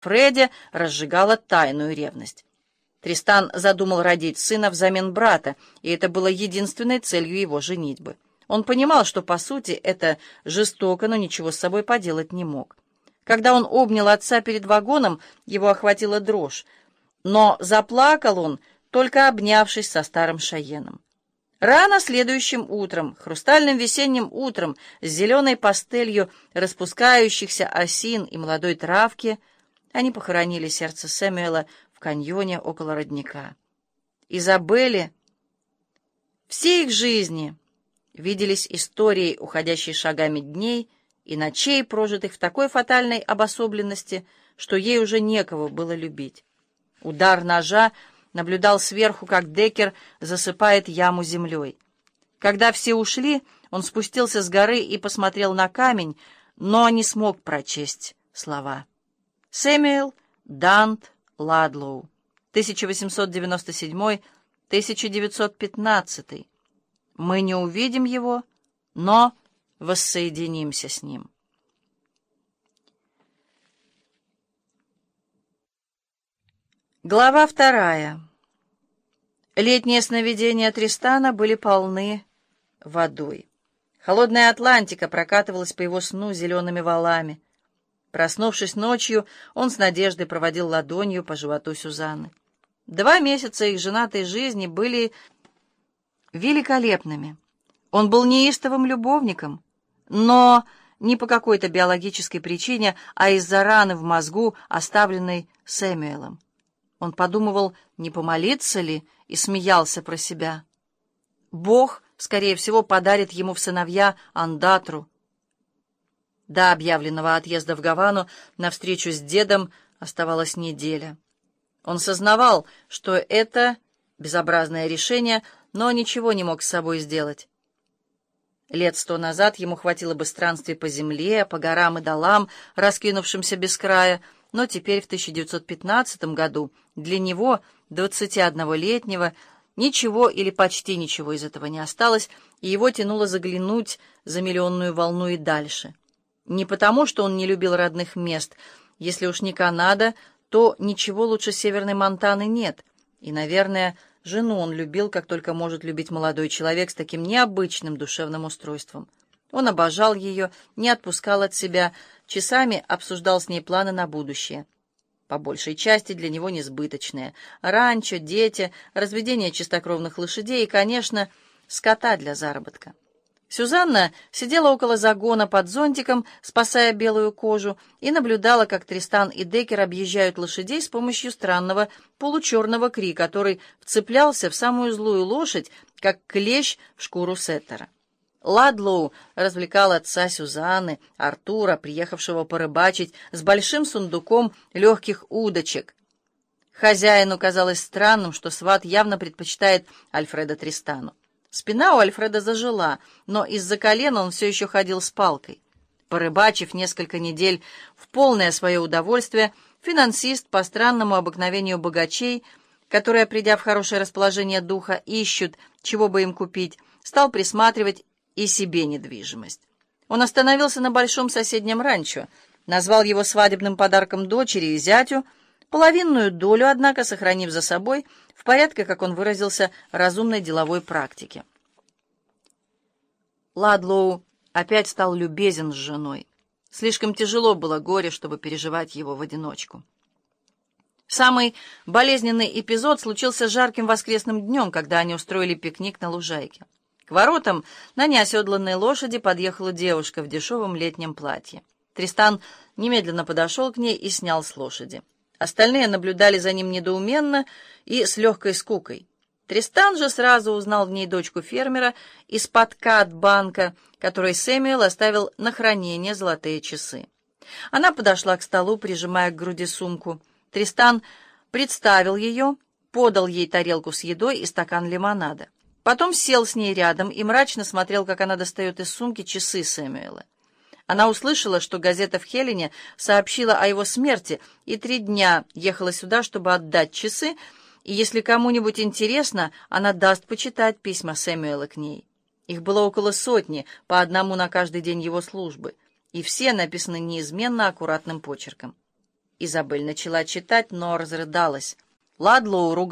Фредди разжигала тайную ревность. Тристан задумал родить сына взамен брата, и это было единственной целью его женитьбы. Он понимал, что, по сути, это жестоко, но ничего с собой поделать не мог. Когда он обнял отца перед вагоном, его охватила дрожь, но заплакал он, только обнявшись со старым Шаеном. Рано следующим утром, хрустальным весенним утром, с зеленой пастелью распускающихся осин и молодой травки, они похоронили сердце Сэмюэла в каньоне около родника. Изабелле все их жизни виделись историей, уходящей шагами дней и ночей, прожитых в такой фатальной обособленности, что ей уже некого было любить. Удар ножа наблюдал сверху, как Декер засыпает яму землей. Когда все ушли, он спустился с горы и посмотрел на камень, но не смог прочесть слова. Сэмюэл Дант Ладлоу, 1897-1915. Мы не увидим его, но воссоединимся с ним. Глава вторая. Летние сновидения Тристана были полны водой. Холодная Атлантика прокатывалась по его сну зелеными валами. Проснувшись ночью, он с надеждой проводил ладонью по животу Сюзанны. Два месяца их женатой жизни были великолепными. Он был неистовым любовником, но не по какой-то биологической причине, а из-за раны в мозгу, оставленной Сэмюэлом. Он подумывал, не помолиться ли, и смеялся про себя. Бог, скорее всего, подарит ему в сыновья Андатру. До объявленного отъезда в Гавану на встречу с дедом оставалась неделя. Он сознавал, что это безобразное решение, но ничего не мог с собой сделать. Лет сто назад ему хватило бы странствий по земле, по горам и долам, раскинувшимся без края, но теперь, в 1915 году, для него, 21-летнего, ничего или почти ничего из этого не осталось, и его тянуло заглянуть за миллионную волну и дальше. Не потому, что он не любил родных мест. Если уж не Канада, то ничего лучше Северной Монтаны нет. И, наверное, жену он любил, как только может любить молодой человек с таким необычным душевным устройством. Он обожал ее, не отпускал от себя, часами обсуждал с ней планы на будущее. По большей части для него несбыточные. Ранчо, дети, разведение чистокровных лошадей и, конечно, скота для заработка. Сюзанна сидела около загона под зонтиком, спасая белую кожу, и наблюдала, как Тристан и Декер объезжают лошадей с помощью странного получерного кри, который вцеплялся в самую злую лошадь, как клещ в шкуру сеттера. Ладлоу развлекал отца Сюзанны, Артура, приехавшего порыбачить, с большим сундуком легких удочек. Хозяину казалось странным, что сват явно предпочитает Альфреда Тристану. Спина у Альфреда зажила, но из-за колена он все еще ходил с палкой. Порыбачив несколько недель в полное свое удовольствие, финансист по странному обыкновению богачей, которые, придя в хорошее расположение духа, ищут, чего бы им купить, стал присматривать и себе недвижимость. Он остановился на большом соседнем ранчо, назвал его свадебным подарком дочери и зятю, половинную долю, однако, сохранив за собой в порядке, как он выразился, разумной деловой практики. Ладлоу опять стал любезен с женой. Слишком тяжело было горе, чтобы переживать его в одиночку. Самый болезненный эпизод случился жарким воскресным днем, когда они устроили пикник на лужайке. К воротам на неоседланной лошади подъехала девушка в дешевом летнем платье. Тристан немедленно подошел к ней и снял с лошади. Остальные наблюдали за ним недоуменно и с легкой скукой. Тристан же сразу узнал в ней дочку фермера из-под банка, которой Сэмюэл оставил на хранение золотые часы. Она подошла к столу, прижимая к груди сумку. Тристан представил ее, подал ей тарелку с едой и стакан лимонада. Потом сел с ней рядом и мрачно смотрел, как она достает из сумки часы Сэмюэла. Она услышала, что газета в Хелене сообщила о его смерти, и три дня ехала сюда, чтобы отдать часы, и если кому-нибудь интересно, она даст почитать письма Сэмюэла к ней. Их было около сотни, по одному на каждый день его службы, и все написаны неизменно аккуратным почерком. Изабель начала читать, но разрыдалась. Ладлоу, ругая